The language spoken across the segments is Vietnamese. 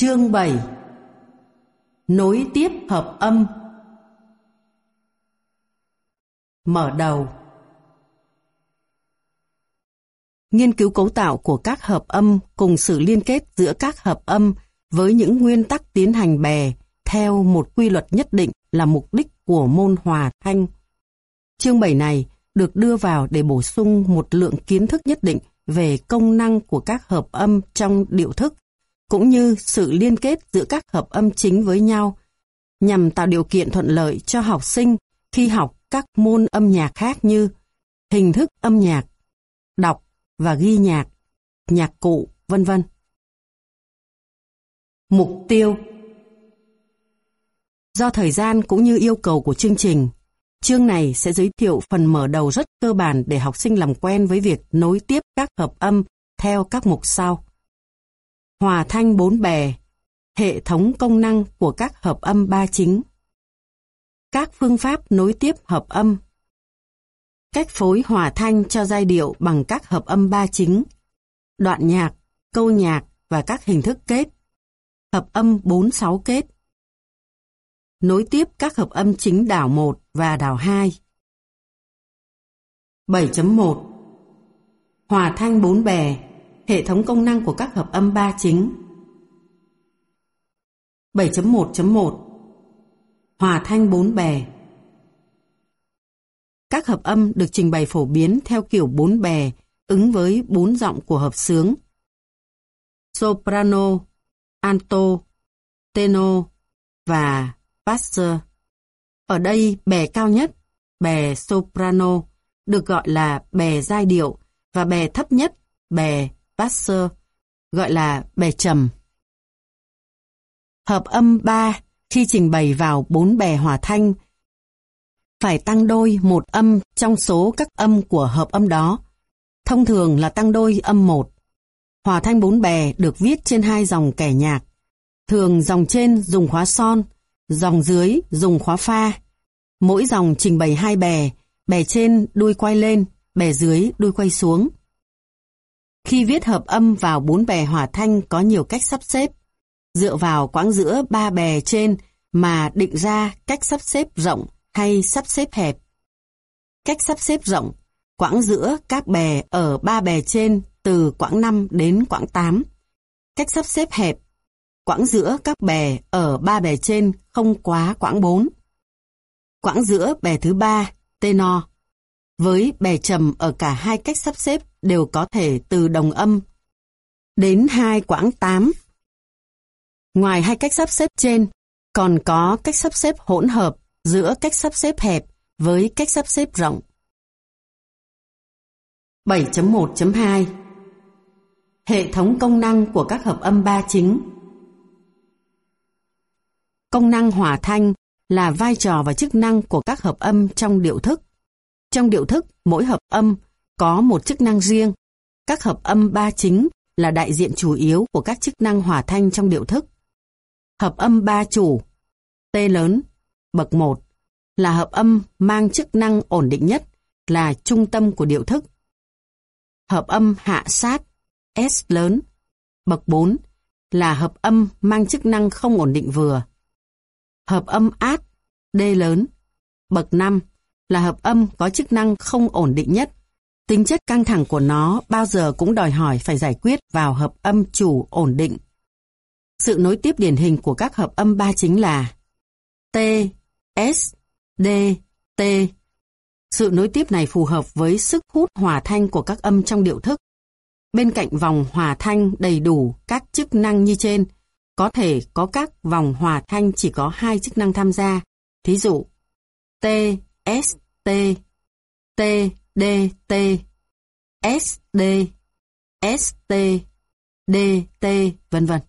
Chương 7 Nối tiếp hợp âm. Mở đầu. Nghiên cứu cấu tạo của các hợp âm cùng sự liên kết giữa các hợp âm với những nguyên tắc tiến hành bè theo một quy luật nhất định là mục đích của môn hòa thanh. Chương 7 này được đưa vào để bổ sung một lượng kiến thức nhất định về công năng của các hợp âm trong điệu thức, cũng như sự liên kết giữa các hợp âm chính với nhau, nhằm tạo điều kiện thuận lợi cho học sinh khi học các môn âm nhạc khác như hình thức âm nhạc, đọc và ghi nhạc, nhạc cụ, vân vân. Mục tiêu Do thời gian cũng như yêu cầu của chương trình, chương này sẽ giới thiệu phần mở đầu rất cơ bản để học sinh làm quen với việc nối tiếp các hợp âm theo các mục sau. Hòa thanh bốn bè, hệ thống công năng của các hợp âm ba chính. Các phương pháp nối tiếp hợp âm. Cách phối hòa thanh cho giai điệu bằng các hợp âm ba chính. Đoạn nhạc, câu nhạc và các hình thức kết. Hợp âm 4-6 kết nối tiếp các hợp âm chính đảo 1 và đảo 2. 7.1 Hòa thanh bốn bè, hệ thống công năng của các hợp âm ba chính. 7.1.1 Hòa thanh bốn bè Các hợp âm được trình bày phổ biến theo kiểu bốn bè, ứng với bốn giọng của hợp sướng Soprano, alto, tenor và Pasteur. Ở đây bè cao nhất, bè soprano, được gọi là bè giai điệu và bè thấp nhất, bè Pasteur, gọi là bè trầm. Hợp âm 3 khi trình bày vào bốn bè hòa thanh phải tăng đôi một âm trong số các âm của hợp âm đó. Thông thường là tăng đôi âm 1. Hòa thanh bốn bè được viết trên hai dòng kẻ nhạc. Thường dòng trên dùng khóa son, Dòng dưới dùng khóa pha. Mỗi dòng trình bày hai bè, bè trên đuôi quay lên, bè dưới đuôi quay xuống. Khi viết hợp âm vào bốn bè hòa thanh có nhiều cách sắp xếp. Dựa vào quãng giữa ba bè trên mà định ra cách sắp xếp rộng hay sắp xếp hẹp. Cách sắp xếp rộng, quãng giữa các bè ở ba bè trên từ quãng 5 đến quãng 8. Cách sắp xếp hẹp Quãng giữa các bè ở ba bè trên không quá quãng 4. Quãng giữa bè thứ ba, tenor, với bè trầm ở cả hai cách sắp xếp đều có thể từ đồng âm đến hai quãng 8. Ngoài hai cách sắp xếp trên, còn có cách sắp xếp hỗn hợp giữa cách sắp xếp hẹp với cách sắp xếp rộng. 7.1.2 Hệ thống công năng của các hợp âm ba chính Công năng hòa thanh là vai trò và chức năng của các hợp âm trong điệu thức. Trong điệu thức, mỗi hợp âm có một chức năng riêng. Các hợp âm ba chính là đại diện chủ yếu của các chức năng hòa thanh trong điệu thức. Hợp âm ba chủ, T lớn, bậc 1, là hợp âm mang chức năng ổn định nhất, là trung tâm của điệu thức. Hợp âm hạ sát, S lớn, bậc 4, là hợp âm mang chức năng không ổn định vừa, Hợp âm át, D lớn. Bậc 5 là hợp âm có chức năng không ổn định nhất. Tính chất căng thẳng của nó bao giờ cũng đòi hỏi phải giải quyết vào hợp âm chủ ổn định. Sự nối tiếp điển hình của các hợp âm ba chính là T, S, D, T. Sự nối tiếp này phù hợp với sức hút hòa thanh của các âm trong điệu thức. Bên cạnh vòng hòa thanh đầy đủ các chức năng như trên, có thể có các vòng hòa thanh chỉ có hai chức năng tham gia. Thí dụ, T, S, T, T, D, T, S, D, S, T, D, T, vân vân.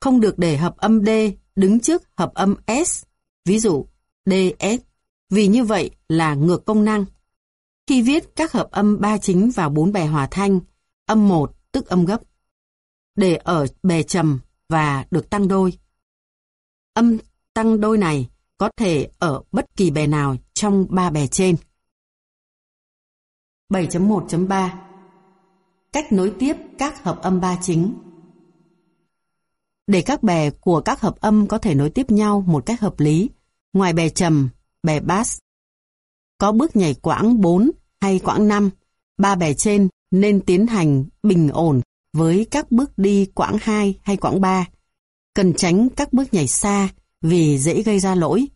Không được để hợp âm D đứng trước hợp âm S, ví dụ D, S, vì như vậy là ngược công năng. Khi viết các hợp âm ba chính vào bốn bè hòa thanh, âm 1 tức âm gấp. Để ở bè trầm và được tăng đôi. Âm tăng đôi này có thể ở bất kỳ bè nào trong ba bè trên. 7.1.3 Cách nối tiếp các hợp âm ba chính Để các bè của các hợp âm có thể nối tiếp nhau một cách hợp lý, ngoài bè trầm, bè bass, có bước nhảy quãng 4 hay quãng 5, ba bè trên nên tiến hành bình ổn với các bước đi quãng 2 hay quãng 3. Cần tránh các bước nhảy xa vì dễ gây ra lỗi.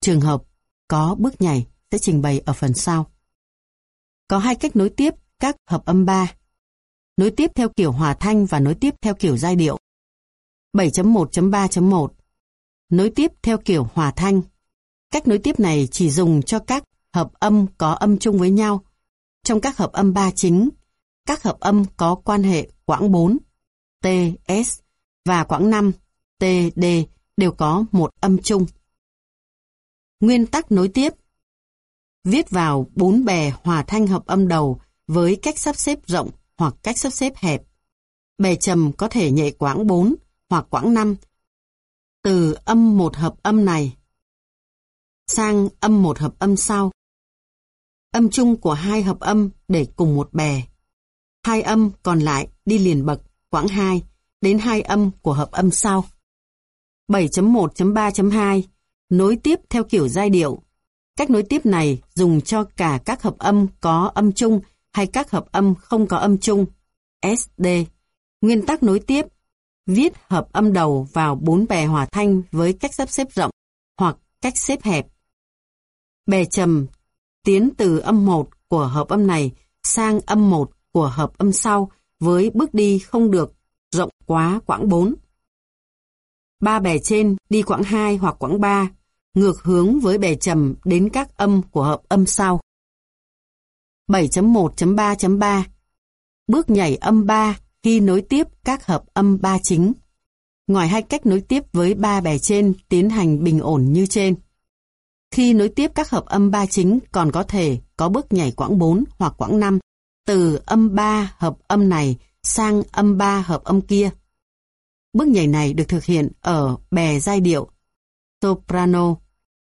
Trường hợp có bước nhảy sẽ trình bày ở phần sau. Có hai cách nối tiếp các hợp âm 3. Nối tiếp theo kiểu hòa thanh và nối tiếp theo kiểu giai điệu. 7.1.3.1 Nối tiếp theo kiểu hòa thanh. Cách nối tiếp này chỉ dùng cho các hợp âm có âm chung với nhau. Trong các hợp âm 3 chính, các hợp âm có quan hệ quãng 4, T, S và quãng 5, T, D đều có một âm chung. Nguyên tắc nối tiếp Viết vào bốn bè hòa thanh hợp âm đầu với cách sắp xếp rộng hoặc cách sắp xếp hẹp. Bè trầm có thể nhảy quãng 4 hoặc quãng 5. Từ âm một hợp âm này sang âm một hợp âm sau. Âm chung của hai hợp âm để cùng một bè. Hai âm còn lại đi liền bậc quãng 2 đến hai âm của hợp âm sau. 7.1.3.2 Nối tiếp theo kiểu giai điệu. Cách nối tiếp này dùng cho cả các hợp âm có âm chung hay các hợp âm không có âm chung. SD. Nguyên tắc nối tiếp. Viết hợp âm đầu vào bốn bè hòa thanh với cách sắp xếp rộng hoặc cách xếp hẹp. Bè trầm tiến từ âm 1 của hợp âm này sang âm 1 của hợp âm sau với bước đi không được rộng quá quãng 4. Ba bè trên đi quãng 2 hoặc quãng 3, ngược hướng với bè trầm đến các âm của hợp âm sau. 7.1.3.3 Bước nhảy âm 3 khi nối tiếp các hợp âm 3 chính. Ngoài hai cách nối tiếp với ba bè trên tiến hành bình ổn như trên. Khi nối tiếp các hợp âm 3 chính còn có thể có bước nhảy quãng 4 hoặc quãng 5 từ âm 3 hợp âm này sang âm 3 hợp âm kia. Bước nhảy này được thực hiện ở bè giai điệu soprano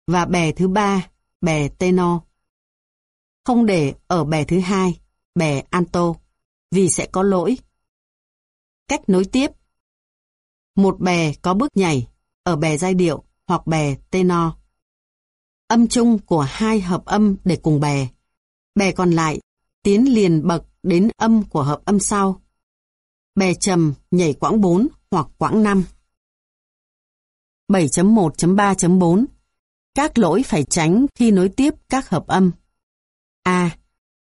và bè thứ ba, bè tenor. Không để ở bè thứ hai, bè alto, vì sẽ có lỗi. Cách nối tiếp Một bè có bước nhảy ở bè giai điệu hoặc bè tenor. Âm chung của hai hợp âm để cùng bè. Bè còn lại tiến liền bậc đến âm của hợp âm sau. Bè trầm nhảy quãng 4 hoặc quãng năm. 7.1.3.4 Các lỗi phải tránh khi nối tiếp các hợp âm. A.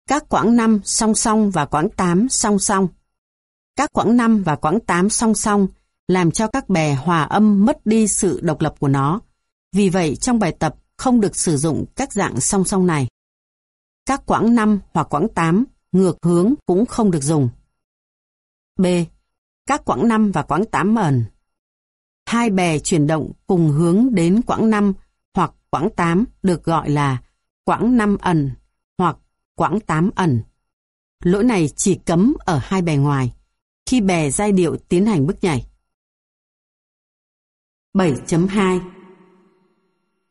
Các quãng năm song song và quãng 8 song song. Các quãng năm và quãng 8 song song làm cho các bè hòa âm mất đi sự độc lập của nó. Vì vậy, trong bài tập không được sử dụng các dạng song song này. Các quãng 5 hoặc quãng 8 ngược hướng cũng không được dùng. B. Các quãng 5 và quãng 8 ẩn. Hai bè chuyển động cùng hướng đến quãng 5 hoặc quãng 8 được gọi là quãng 5 ẩn hoặc quãng 8 ẩn. Lỗi này chỉ cấm ở hai bè ngoài, khi bè giai điệu tiến hành bước nhảy. 7.2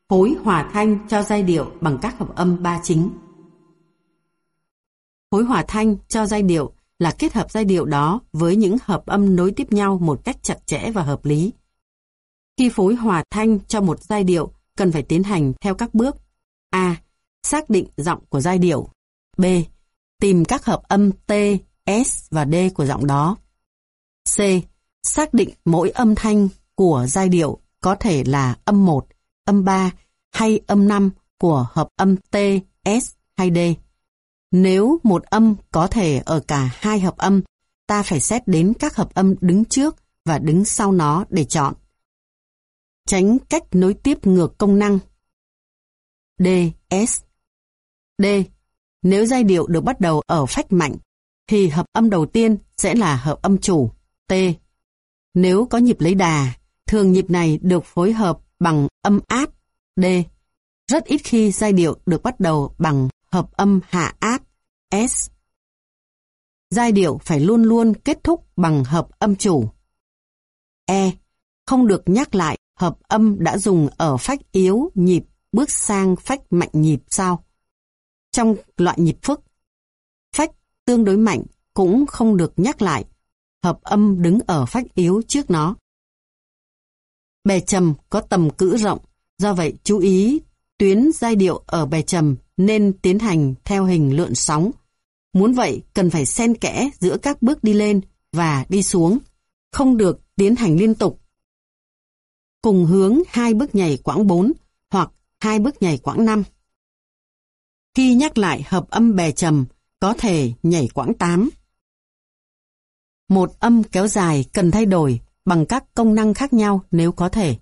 Phối hòa thanh cho giai điệu bằng các hợp âm ba chính. Phối hòa thanh cho giai điệu là kết hợp giai điệu đó với những hợp âm nối tiếp nhau một cách chặt chẽ và hợp lý. Khi phối hòa thanh cho một giai điệu, cần phải tiến hành theo các bước. A. Xác định giọng của giai điệu. B. Tìm các hợp âm T, S và D của giọng đó. C. Xác định mỗi âm thanh của giai điệu có thể là âm 1, âm 3 hay âm 5 của hợp âm T, S hay D. Nếu một âm có thể ở cả hai hợp âm, ta phải xét đến các hợp âm đứng trước và đứng sau nó để chọn. Tránh cách nối tiếp ngược công năng. D, S. D. Nếu giai điệu được bắt đầu ở phách mạnh, thì hợp âm đầu tiên sẽ là hợp âm chủ, T. Nếu có nhịp lấy đà, thường nhịp này được phối hợp bằng âm áp, D. Rất ít khi giai điệu được bắt đầu bằng hợp âm hạ áp, S. Giai điệu phải luôn luôn kết thúc bằng hợp âm chủ. E. Không được nhắc lại hợp âm đã dùng ở phách yếu nhịp bước sang phách mạnh nhịp sau. Trong loại nhịp phức, phách tương đối mạnh cũng không được nhắc lại, hợp âm đứng ở phách yếu trước nó. Bè trầm có tầm cữ rộng, do vậy chú ý tuyến giai điệu ở bè trầm nên tiến hành theo hình lượn sóng. Muốn vậy cần phải xen kẽ giữa các bước đi lên và đi xuống, không được tiến hành liên tục. Cùng hướng hai bước nhảy quãng 4 hoặc hai bước nhảy quãng 5. Khi nhắc lại hợp âm bè trầm, có thể nhảy quãng 8. Một âm kéo dài cần thay đổi bằng các công năng khác nhau nếu có thể.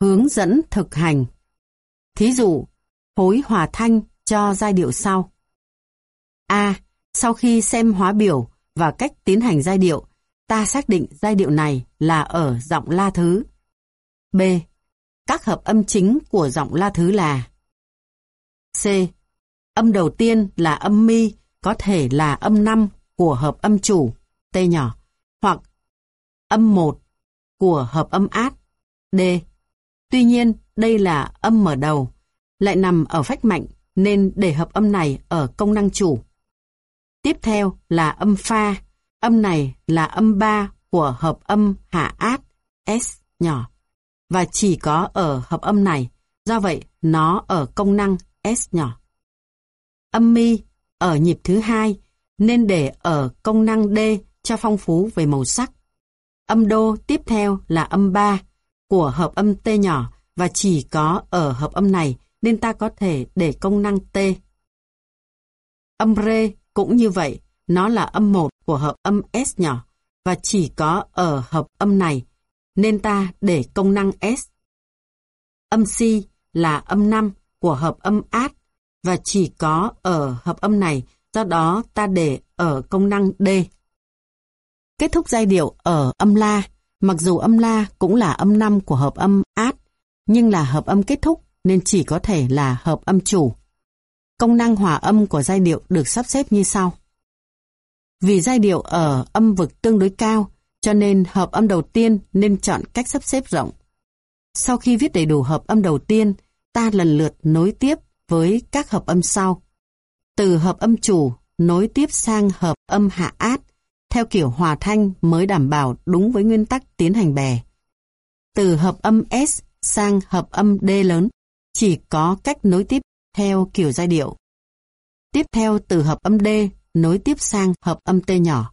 Hướng dẫn thực hành Thí dụ, hối hòa thanh cho giai điệu sau. A. Sau khi xem hóa biểu và cách tiến hành giai điệu, ta xác định giai điệu này là ở giọng la thứ. B. Các hợp âm chính của giọng la thứ là C. Âm đầu tiên là âm mi, có thể là âm 5 của hợp âm chủ, T nhỏ, hoặc âm 1 của hợp âm át, D. Tuy nhiên, đây là âm mở đầu, lại nằm ở phách mạnh nên để hợp âm này ở công năng chủ. Tiếp theo là âm pha, âm này là âm 3 của hợp âm hạ át, S nhỏ, và chỉ có ở hợp âm này, do vậy nó ở công năng S nhỏ. Âm mi ở nhịp thứ hai nên để ở công năng D cho phong phú về màu sắc. Âm đô tiếp theo là âm 3 của hợp âm T nhỏ và chỉ có ở hợp âm này nên ta có thể để công năng T. Âm rê cũng như vậy, nó là âm 1 của hợp âm S nhỏ và chỉ có ở hợp âm này nên ta để công năng S. Âm C là âm 5 của hợp âm át và chỉ có ở hợp âm này, do đó ta để ở công năng D. Kết thúc giai điệu ở âm La, mặc dù âm La cũng là âm 5 của hợp âm át, nhưng là hợp âm kết thúc nên chỉ có thể là hợp âm chủ. Công năng hòa âm của giai điệu được sắp xếp như sau. Vì giai điệu ở âm vực tương đối cao, cho nên hợp âm đầu tiên nên chọn cách sắp xếp rộng. Sau khi viết đầy đủ hợp âm đầu tiên, ta lần lượt nối tiếp với các hợp âm sau. Từ hợp âm chủ nối tiếp sang hợp âm hạ át, theo kiểu hòa thanh mới đảm bảo đúng với nguyên tắc tiến hành bè. Từ hợp âm S sang hợp âm D lớn, chỉ có cách nối tiếp theo kiểu giai điệu. Tiếp theo từ hợp âm D nối tiếp sang hợp âm T nhỏ.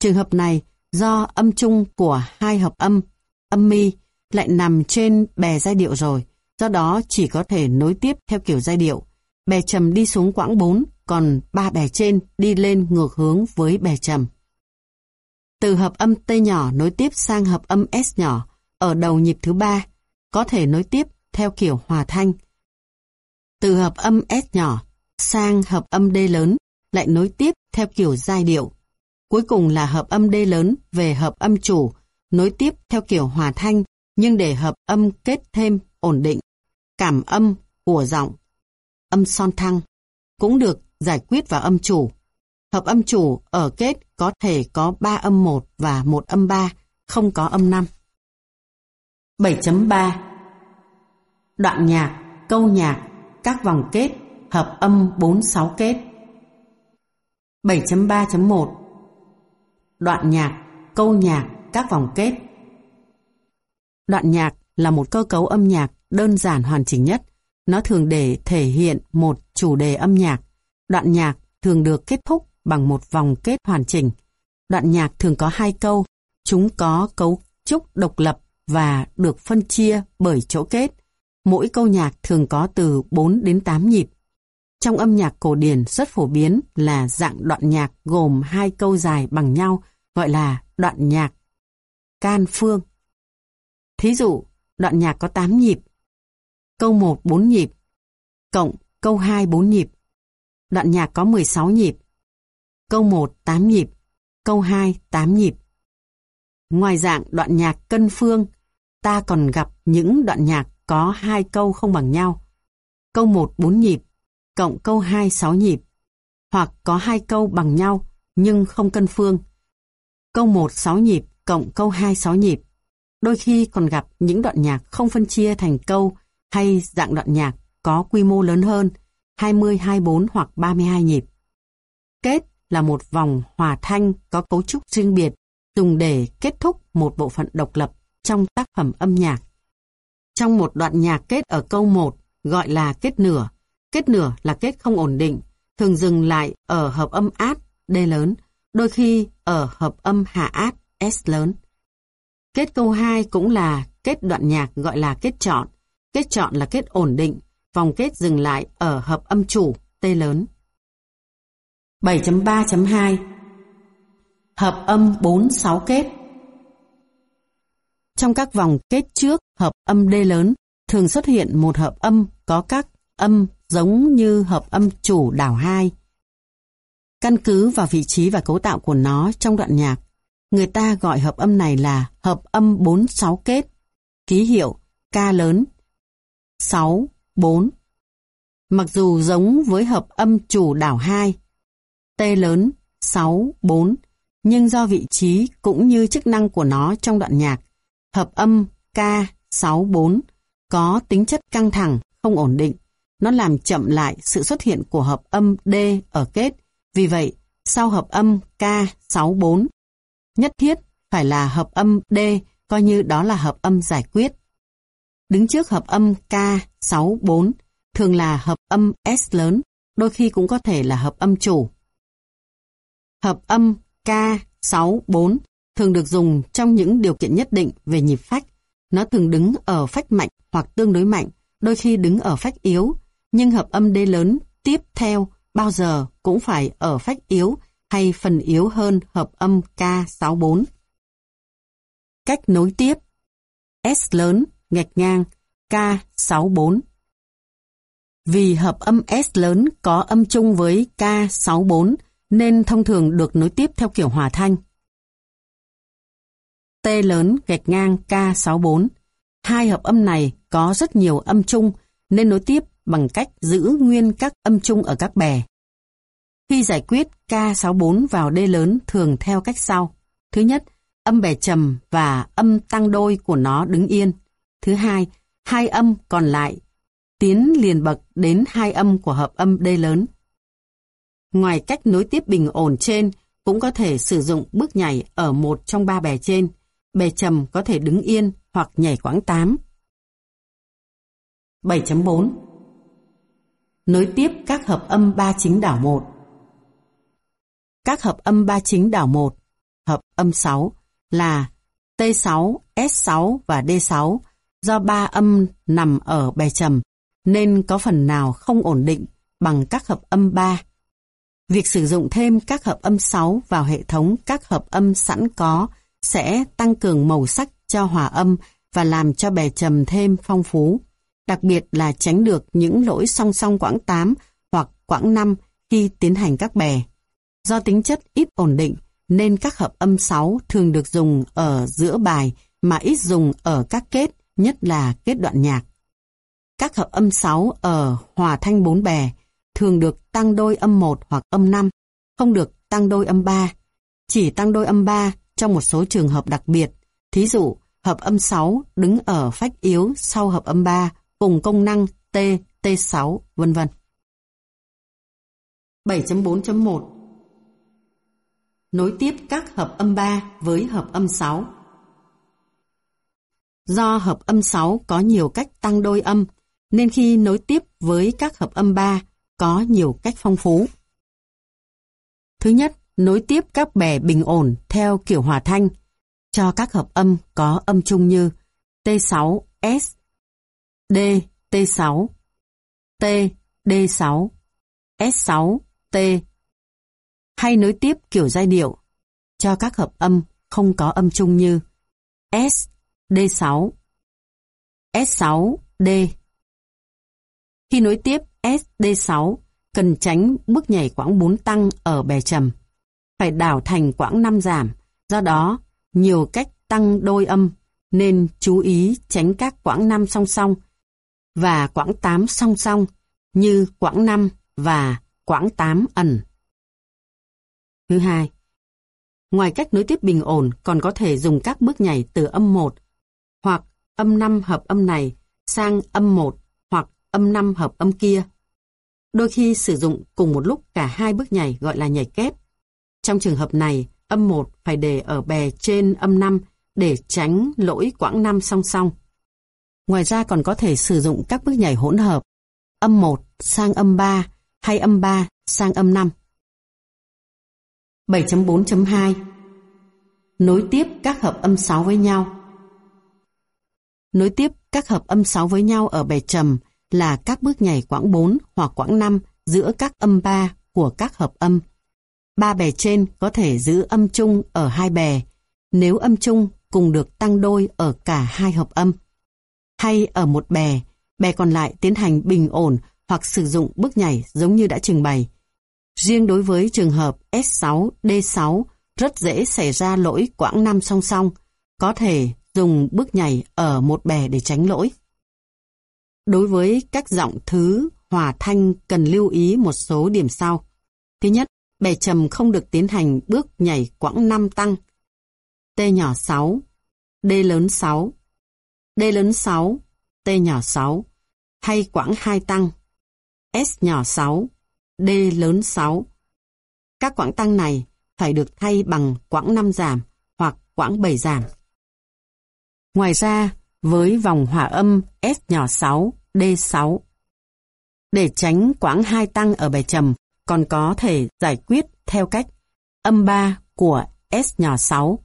Trường hợp này do âm chung của hai hợp âm, âm mi, lại nằm trên bè giai điệu rồi, do đó chỉ có thể nối tiếp theo kiểu giai điệu. Bè trầm đi xuống quãng 4, còn ba bè trên đi lên ngược hướng với bè trầm. Từ hợp âm T nhỏ nối tiếp sang hợp âm S nhỏ ở đầu nhịp thứ ba, có thể nối tiếp theo kiểu hòa thanh. Từ hợp âm S nhỏ sang hợp âm D lớn lại nối tiếp theo kiểu giai điệu. Cuối cùng là hợp âm D lớn về hợp âm chủ, nối tiếp theo kiểu hòa thanh, nhưng để hợp âm kết thêm ổn định. Cảm âm của giọng, âm son thăng, cũng được giải quyết vào âm chủ. Hợp âm chủ ở kết có thể có 3 âm 1 và 1 âm 3, không có âm 5. 7.3 Đoạn nhạc, câu nhạc, các vòng kết, hợp âm 4-6 kết. 7.3.1 Đoạn nhạc, câu nhạc, các vòng kết Đoạn nhạc là một cơ cấu âm nhạc đơn giản hoàn chỉnh nhất. Nó thường để thể hiện một chủ đề âm nhạc. Đoạn nhạc thường được kết thúc bằng một vòng kết hoàn chỉnh. Đoạn nhạc thường có hai câu. Chúng có cấu trúc độc lập và được phân chia bởi chỗ kết. Mỗi câu nhạc thường có từ 4 đến 8 nhịp. Trong âm nhạc cổ điển rất phổ biến là dạng đoạn nhạc gồm hai câu dài bằng nhau gọi là đoạn nhạc can phương. Thí dụ, đoạn nhạc có 8 nhịp, câu 1 4 nhịp, cộng câu 2 4 nhịp. Đoạn nhạc có 16 nhịp, câu 1 8 nhịp, câu 2 8 nhịp. Ngoài dạng đoạn nhạc cân phương, ta còn gặp những đoạn nhạc có hai câu không bằng nhau. Câu 1 4 nhịp, cộng câu 2 6 nhịp, hoặc có hai câu bằng nhau nhưng không cân phương. Câu 1 6 nhịp cộng câu 2 6 nhịp. Đôi khi còn gặp những đoạn nhạc không phân chia thành câu hay dạng đoạn nhạc có quy mô lớn hơn 20, 24 hoặc 32 nhịp. Kết là một vòng hòa thanh có cấu trúc riêng biệt dùng để kết thúc một bộ phận độc lập trong tác phẩm âm nhạc. Trong một đoạn nhạc kết ở câu 1 gọi là kết nửa. Kết nửa là kết không ổn định, thường dừng lại ở hợp âm át D lớn, đôi khi ở hợp âm hạ át S lớn. Kết câu 2 cũng là kết đoạn nhạc gọi là kết chọn. Kết chọn là kết ổn định, vòng kết dừng lại ở hợp âm chủ T lớn. 7.3.2 Hợp âm 4-6 kết trong các vòng kết trước hợp âm D lớn thường xuất hiện một hợp âm có các âm giống như hợp âm chủ đảo 2. Căn cứ vào vị trí và cấu tạo của nó trong đoạn nhạc, người ta gọi hợp âm này là hợp âm 4-6 kết, ký hiệu K lớn 6, 4. Mặc dù giống với hợp âm chủ đảo 2, T lớn 6, 4, nhưng do vị trí cũng như chức năng của nó trong đoạn nhạc, hợp âm K 6, 4 có tính chất căng thẳng, không ổn định. Nó làm chậm lại sự xuất hiện của hợp âm D ở kết. Vì vậy, sau hợp âm K 6, 4, nhất thiết phải là hợp âm D coi như đó là hợp âm giải quyết. Đứng trước hợp âm K 6, 4 thường là hợp âm S lớn, đôi khi cũng có thể là hợp âm chủ. Hợp âm K, 6, 4 thường được dùng trong những điều kiện nhất định về nhịp phách. Nó thường đứng ở phách mạnh hoặc tương đối mạnh, đôi khi đứng ở phách yếu, nhưng hợp âm D lớn tiếp theo bao giờ cũng phải ở phách yếu hay phần yếu hơn hợp âm K64. Cách nối tiếp S lớn, ngạch ngang, K64. Vì hợp âm S lớn có âm chung với K64 nên thông thường được nối tiếp theo kiểu hòa thanh. T lớn gạch ngang K64. Hai hợp âm này có rất nhiều âm chung nên nối tiếp bằng cách giữ nguyên các âm chung ở các bè. Khi giải quyết K64 vào D lớn thường theo cách sau. Thứ nhất, âm bè trầm và âm tăng đôi của nó đứng yên. Thứ hai, hai âm còn lại tiến liền bậc đến hai âm của hợp âm D lớn. Ngoài cách nối tiếp bình ổn trên, cũng có thể sử dụng bước nhảy ở một trong ba bè trên. Bè trầm có thể đứng yên hoặc nhảy quãng 8. 7.4 Nối tiếp các hợp âm ba chính đảo 1 Các hợp âm ba chính đảo 1, hợp âm 6 là T6, S6 và D6 do ba âm nằm ở bè trầm nên có phần nào không ổn định bằng các hợp âm 3 Việc sử dụng thêm các hợp âm 6 vào hệ thống các hợp âm sẵn có sẽ tăng cường màu sắc cho hòa âm và làm cho bè trầm thêm phong phú, đặc biệt là tránh được những lỗi song song quãng 8 hoặc quãng 5 khi tiến hành các bè. Do tính chất ít ổn định, nên các hợp âm 6 thường được dùng ở giữa bài mà ít dùng ở các kết, nhất là kết đoạn nhạc. Các hợp âm 6 ở hòa thanh 4 bè thường được tăng đôi âm 1 hoặc âm 5, không được tăng đôi âm 3. Chỉ tăng đôi âm 3 trong một số trường hợp đặc biệt. Thí dụ, hợp âm 6 đứng ở phách yếu sau hợp âm 3 cùng công năng T, T6, vân vân. 7.4.1 Nối tiếp các hợp âm 3 với hợp âm 6 Do hợp âm 6 có nhiều cách tăng đôi âm, nên khi nối tiếp với các hợp âm 3 có nhiều cách phong phú. Thứ nhất, nối tiếp các bè bình ổn theo kiểu hòa thanh cho các hợp âm có âm chung như T6, S, D, T6, T, D6, S6, T hay nối tiếp kiểu giai điệu cho các hợp âm không có âm chung như S, D6, S6, D. Khi nối tiếp S, D6, cần tránh bước nhảy quãng 4 tăng ở bè trầm. Phải đảo thành quãng năm giảm, do đó nhiều cách tăng đôi âm nên chú ý tránh các quãng năm song song và quãng tám song song như quãng năm và quãng tám ẩn. Thứ hai, ngoài cách nối tiếp bình ổn còn có thể dùng các bước nhảy từ âm 1 hoặc âm 5 hợp âm này sang âm 1 hoặc âm 5 hợp âm kia. Đôi khi sử dụng cùng một lúc cả hai bước nhảy gọi là nhảy kép. Trong trường hợp này, âm 1 phải để ở bè trên âm 5 để tránh lỗi quãng năm song song. Ngoài ra còn có thể sử dụng các bước nhảy hỗn hợp âm 1 sang âm 3 hay âm 3 sang âm 5. 7.4.2 Nối tiếp các hợp âm 6 với nhau Nối tiếp các hợp âm 6 với nhau ở bè trầm là các bước nhảy quãng 4 hoặc quãng 5 giữa các âm 3 của các hợp âm. Ba bè trên có thể giữ âm chung ở hai bè, nếu âm chung cùng được tăng đôi ở cả hai hợp âm. Hay ở một bè, bè còn lại tiến hành bình ổn hoặc sử dụng bước nhảy giống như đã trình bày. Riêng đối với trường hợp S6, D6 rất dễ xảy ra lỗi quãng năm song song, có thể dùng bước nhảy ở một bè để tránh lỗi. Đối với các giọng thứ hòa thanh cần lưu ý một số điểm sau. Thứ nhất, bè trầm không được tiến hành bước nhảy quãng 5 tăng. T nhỏ 6, D lớn 6, D lớn 6, T nhỏ 6, hay quãng 2 tăng, S nhỏ 6, D lớn 6. Các quãng tăng này phải được thay bằng quãng 5 giảm hoặc quãng 7 giảm. Ngoài ra, với vòng hòa âm S nhỏ 6, D6, để tránh quãng hai tăng ở bài trầm, còn có thể giải quyết theo cách âm 3 của S nhỏ 6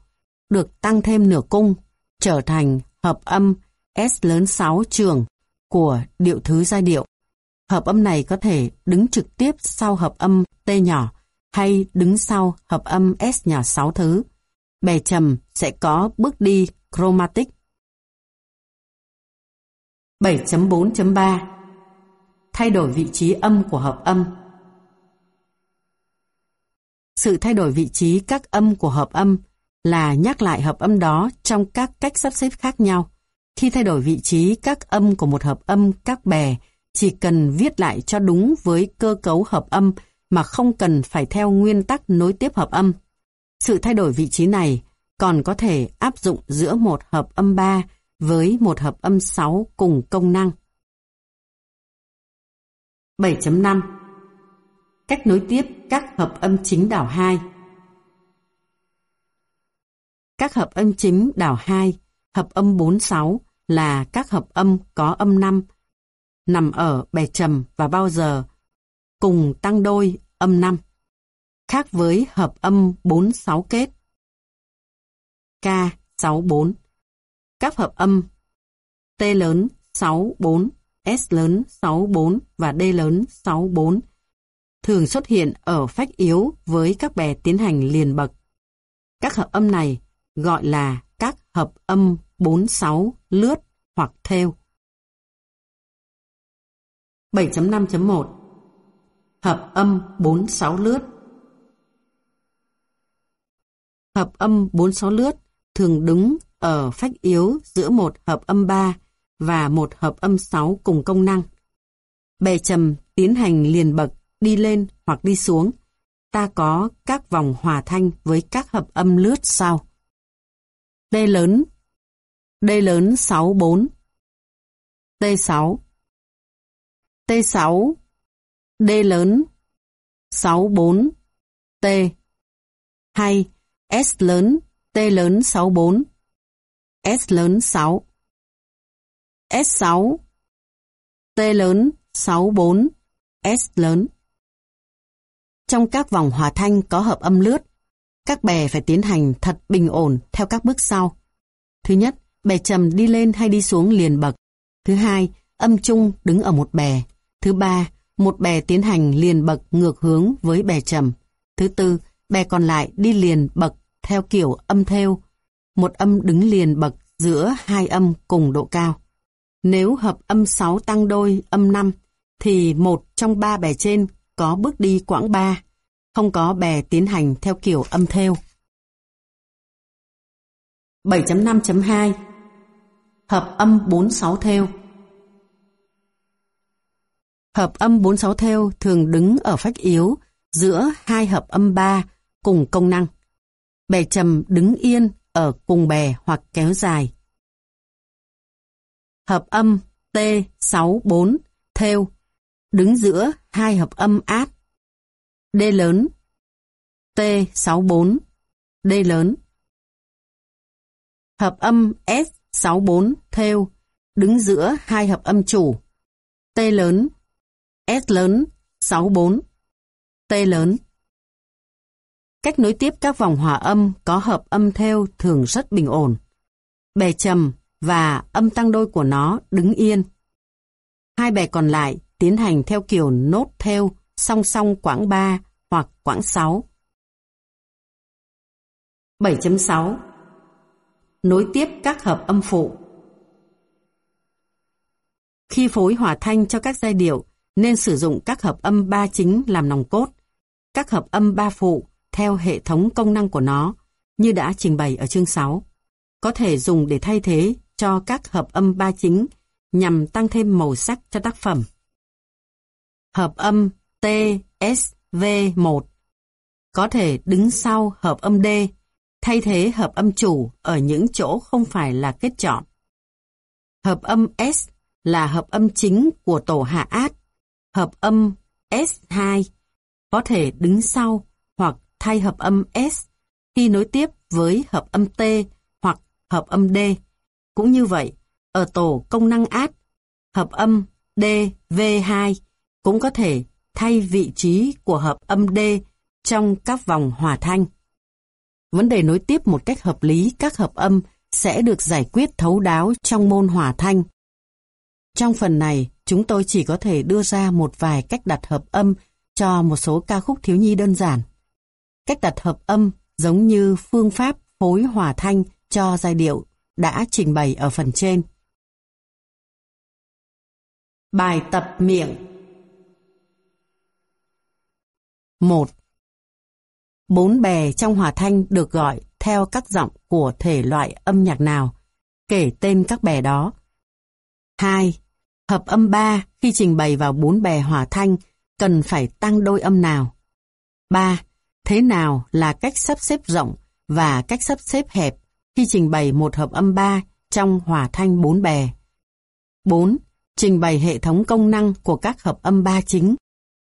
được tăng thêm nửa cung, trở thành hợp âm S lớn 6 trường của điệu thứ giai điệu. Hợp âm này có thể đứng trực tiếp sau hợp âm T nhỏ hay đứng sau hợp âm S nhỏ 6 thứ. Bè trầm sẽ có bước đi chromatic. 7.4.3 Thay đổi vị trí âm của hợp âm sự thay đổi vị trí các âm của hợp âm là nhắc lại hợp âm đó trong các cách sắp xếp khác nhau. Khi thay đổi vị trí các âm của một hợp âm các bè, chỉ cần viết lại cho đúng với cơ cấu hợp âm mà không cần phải theo nguyên tắc nối tiếp hợp âm. Sự thay đổi vị trí này còn có thể áp dụng giữa một hợp âm 3 với một hợp âm 6 cùng công năng. 7.5 Cách nối tiếp các hợp âm chính đảo 2 Các hợp âm chính đảo 2, hợp âm 46 là các hợp âm có âm 5, nằm ở bè trầm và bao giờ cùng tăng đôi âm 5, khác với hợp âm 46 kết. K64 Các hợp âm T lớn 64 S lớn 64 và D lớn 64 thường xuất hiện ở phách yếu với các bè tiến hành liền bậc. Các hợp âm này gọi là các hợp âm 46 lướt hoặc theo. 7.5.1 Hợp âm 46 lướt Hợp âm 46 lướt thường đứng ở phách yếu giữa một hợp âm 3 và một hợp âm 6 cùng công năng. Bè trầm tiến hành liền bậc, đi lên hoặc đi xuống. Ta có các vòng hòa thanh với các hợp âm lướt sau. D lớn. D lớn 64 T6 T6 D lớn. 64 T. Hay, S lớn, T lớn 64 S lớn 6 S6 T lớn 64 S lớn. Trong các vòng hòa thanh có hợp âm lướt, các bè phải tiến hành thật bình ổn theo các bước sau. Thứ nhất, bè trầm đi lên hay đi xuống liền bậc. Thứ hai, âm trung đứng ở một bè. Thứ ba, một bè tiến hành liền bậc ngược hướng với bè trầm. Thứ tư, bè còn lại đi liền bậc theo kiểu âm theo. Một âm đứng liền bậc giữa hai âm cùng độ cao. Nếu hợp âm 6 tăng đôi âm 5, thì một trong ba bè trên có bước đi quãng ba, không có bè tiến hành theo kiểu âm theo. 7.5.2 Hợp âm 46 theo Hợp âm 46 theo thường đứng ở phách yếu giữa hai hợp âm 3 cùng công năng. Bè trầm đứng yên ở cùng bè hoặc kéo dài. Hợp âm T64 theo đứng giữa hai hợp âm áp D lớn T64 D lớn Hợp âm S64 theo đứng giữa hai hợp âm chủ. T lớn, S lớn, 64. T lớn. Cách nối tiếp các vòng hòa âm có hợp âm theo thường rất bình ổn. Bè trầm và âm tăng đôi của nó đứng yên. Hai bè còn lại tiến hành theo kiểu nốt theo song song quãng 3 hoặc quãng 6. 7.6 Nối tiếp các hợp âm phụ Khi phối hòa thanh cho các giai điệu, nên sử dụng các hợp âm ba chính làm nòng cốt, các hợp âm ba phụ theo hệ thống công năng của nó, như đã trình bày ở chương 6. Có thể dùng để thay thế cho các hợp âm ba chính nhằm tăng thêm màu sắc cho tác phẩm. Hợp âm T, S, V1 có thể đứng sau hợp âm D, thay thế hợp âm chủ ở những chỗ không phải là kết chọn. Hợp âm S là hợp âm chính của tổ hạ át. Hợp âm S2 có thể đứng sau hoặc thay hợp âm S khi nối tiếp với hợp âm T hoặc hợp âm D. Cũng như vậy, ở tổ công năng át, hợp âm D, V2 cũng có thể thay vị trí của hợp âm D trong các vòng hòa thanh. Vấn đề nối tiếp một cách hợp lý các hợp âm sẽ được giải quyết thấu đáo trong môn hòa thanh. Trong phần này, chúng tôi chỉ có thể đưa ra một vài cách đặt hợp âm cho một số ca khúc thiếu nhi đơn giản. Cách đặt hợp âm giống như phương pháp phối hòa thanh cho giai điệu đã trình bày ở phần trên. Bài tập miệng 1. Bốn bè trong hòa thanh được gọi theo các giọng của thể loại âm nhạc nào, kể tên các bè đó. 2. Hợp âm 3 khi trình bày vào bốn bè hòa thanh cần phải tăng đôi âm nào. 3. Thế nào là cách sắp xếp rộng và cách sắp xếp hẹp khi trình bày một hợp âm 3 trong hòa thanh bốn bè. 4. Trình bày hệ thống công năng của các hợp âm 3 chính.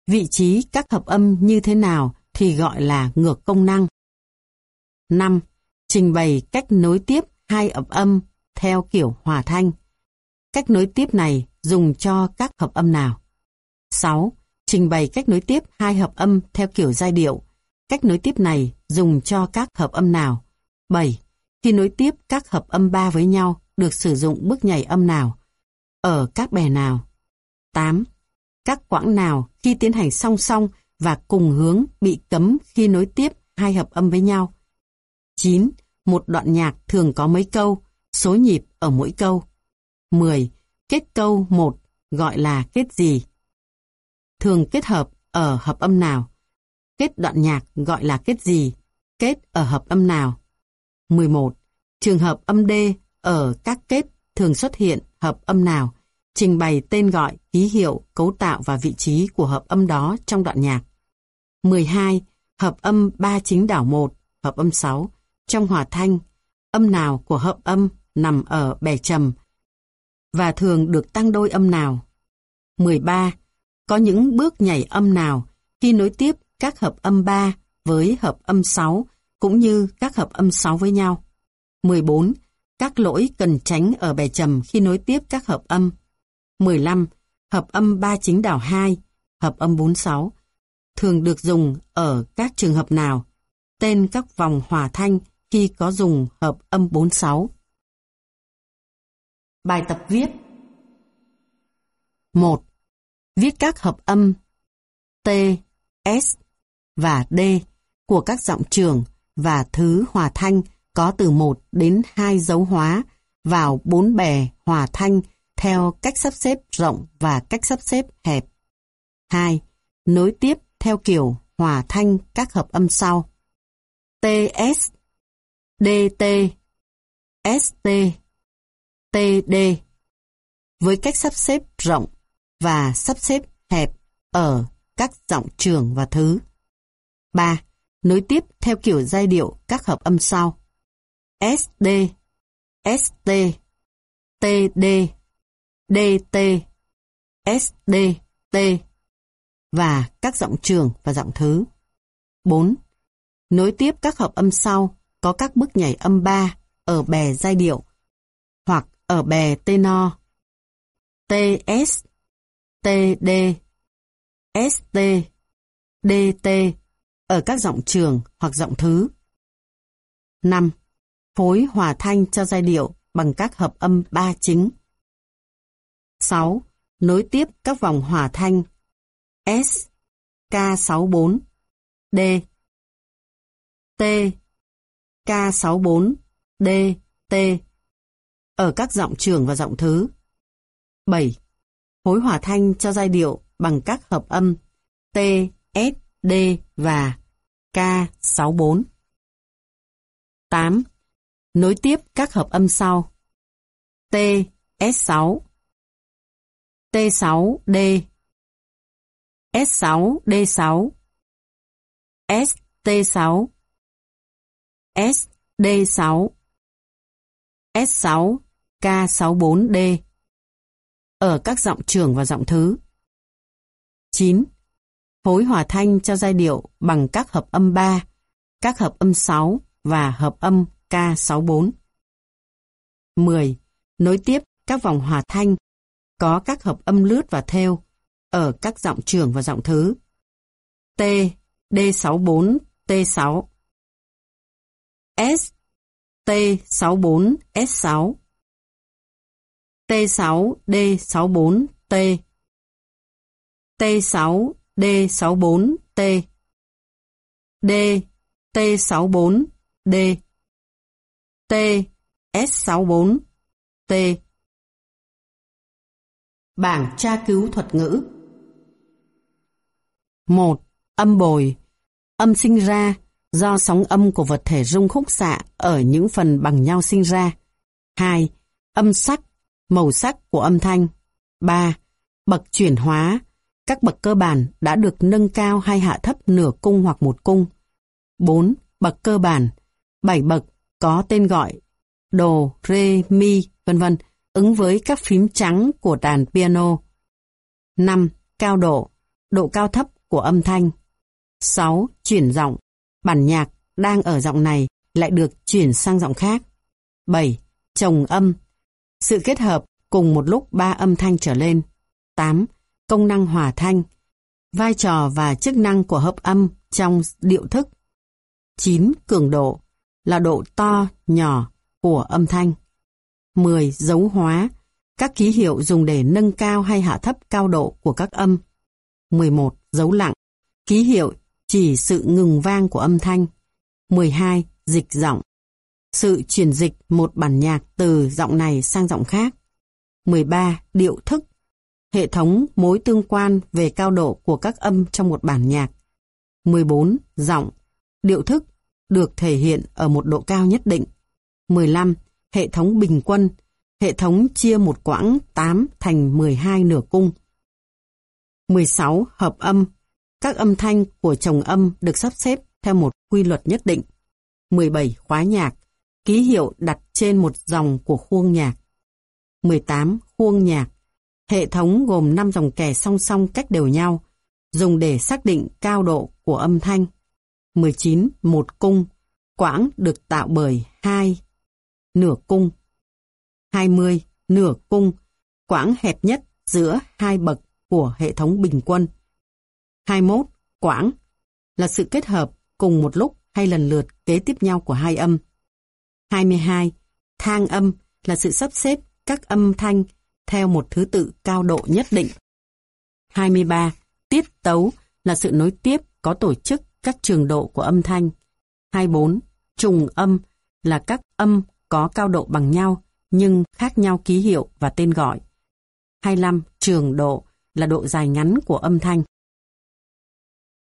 Vị trí các hợp âm như thế nào thì gọi là ngược công năng. 5. Trình bày cách nối tiếp hai hợp âm theo kiểu hòa thanh. Cách nối tiếp này dùng cho các hợp âm nào? 6. Trình bày cách nối tiếp hai hợp âm theo kiểu giai điệu. Cách nối tiếp này dùng cho các hợp âm nào? 7. Khi nối tiếp các hợp âm ba với nhau, được sử dụng bước nhảy âm nào? Ở các bè nào? 8. Các quãng nào khi tiến hành song song và cùng hướng bị cấm khi nối tiếp hai hợp âm với nhau? 9. Một đoạn nhạc thường có mấy câu, số nhịp ở mỗi câu. 10. Kết câu 1 gọi là kết gì? Thường kết hợp ở hợp âm nào? Kết đoạn nhạc gọi là kết gì? Kết ở hợp âm nào? 11. Trường hợp âm D ở các kết thường xuất hiện hợp âm nào? Trình bày tên gọi, ký hiệu, cấu tạo và vị trí của hợp âm đó trong đoạn nhạc. 12. Hợp âm 3 chính đảo 1, hợp âm 6. Trong hòa thanh, âm nào của hợp âm nằm ở bè trầm và thường được tăng đôi âm nào. 13. Có những bước nhảy âm nào khi nối tiếp các hợp âm 3 với hợp âm 6 cũng như các hợp âm 6 với nhau. 14. Các lỗi cần tránh ở bè trầm khi nối tiếp các hợp âm. 15. Hợp âm 3 chính đảo 2, hợp âm 46 thường được dùng ở các trường hợp nào? Tên các vòng hòa thanh khi có dùng hợp âm 46. Bài tập viết 1. Viết các hợp âm T, S và D của các giọng trường và thứ hòa thanh có từ 1 đến 2 dấu hóa vào bốn bè hòa thanh theo cách sắp xếp rộng và cách sắp xếp hẹp. 2. Nối tiếp theo kiểu hòa thanh các hợp âm sau. TS, DT, ST, TD với cách sắp xếp rộng và sắp xếp hẹp ở các giọng trường và thứ. 3. Nối tiếp theo kiểu giai điệu các hợp âm sau. SD, ST, TD, DT, SD, T và các giọng trường và giọng thứ. 4. Nối tiếp các hợp âm sau có các bước nhảy âm 3 ở bè giai điệu hoặc ở bè tenor. TS, TD, ST, DT ở các giọng trường hoặc giọng thứ. 5. Phối hòa thanh cho giai điệu bằng các hợp âm ba chính. 6. Nối tiếp các vòng hòa thanh S, K64, D, T, K64, D, T ở các giọng trưởng và giọng thứ. 7. Phối hòa thanh cho giai điệu bằng các hợp âm T, S, D và K64. 8. Nối tiếp các hợp âm sau. T, S6, T6, D, S6, D6, ST6, SD6, S6, K64D ở các giọng trưởng và giọng thứ. 9. Phối hòa thanh cho giai điệu bằng các hợp âm 3, các hợp âm 6 và hợp âm K64. 10. Nối tiếp các vòng hòa thanh có các hợp âm lướt và theo ở các giọng trường và giọng thứ. T, D64, T6. S, T64, S6. T6, D64, T. T6, D64, T. D, T64, D. T, S64, T. Bảng tra cứu thuật ngữ 1. Âm bồi Âm sinh ra do sóng âm của vật thể rung khúc xạ ở những phần bằng nhau sinh ra. 2. Âm sắc, màu sắc của âm thanh. 3. Bậc chuyển hóa, các bậc cơ bản đã được nâng cao hay hạ thấp nửa cung hoặc một cung. 4. Bậc cơ bản, 7 bậc có tên gọi đồ, rê, mi, vân vân ứng với các phím trắng của đàn piano. 5. Cao độ, độ cao thấp của âm thanh. 6. Chuyển giọng, bản nhạc đang ở giọng này lại được chuyển sang giọng khác. 7. Trồng âm, sự kết hợp cùng một lúc ba âm thanh trở lên. 8. Công năng hòa thanh, vai trò và chức năng của hợp âm trong điệu thức. 9. Cường độ, là độ to, nhỏ của âm thanh. 10. Dấu hóa, các ký hiệu dùng để nâng cao hay hạ thấp cao độ của các âm. 11. Dấu lặng, ký hiệu chỉ sự ngừng vang của âm thanh. 12. Dịch giọng, sự chuyển dịch một bản nhạc từ giọng này sang giọng khác. 13. Điệu thức, hệ thống mối tương quan về cao độ của các âm trong một bản nhạc. 14. Giọng, điệu thức được thể hiện ở một độ cao nhất định. 15. Hệ thống bình quân, hệ thống chia một quãng 8 thành 12 nửa cung. 16. Hợp âm, các âm thanh của chồng âm được sắp xếp theo một quy luật nhất định. 17. Khóa nhạc, ký hiệu đặt trên một dòng của khuôn nhạc. 18. Khuôn nhạc, hệ thống gồm 5 dòng kẻ song song cách đều nhau, dùng để xác định cao độ của âm thanh. 19. Một cung, quãng được tạo bởi 2, nửa cung. 20. Nửa cung, quãng hẹp nhất giữa hai bậc của hệ thống bình quân. 21. Quãng là sự kết hợp cùng một lúc hay lần lượt kế tiếp nhau của hai âm. 22. Thang âm là sự sắp xếp các âm thanh theo một thứ tự cao độ nhất định. 23. Tiết tấu là sự nối tiếp có tổ chức các trường độ của âm thanh. 24. Trùng âm là các âm có cao độ bằng nhau, nhưng khác nhau ký hiệu và tên gọi. 25. Trường độ là độ dài ngắn của âm thanh.